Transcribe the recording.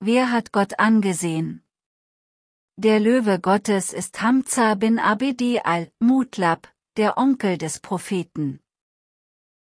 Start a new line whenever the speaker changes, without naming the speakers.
wer hat Gott angesehen? Der Löwe Gottes ist Hamza bin Abedi al-Mutlab, der Onkel des Propheten.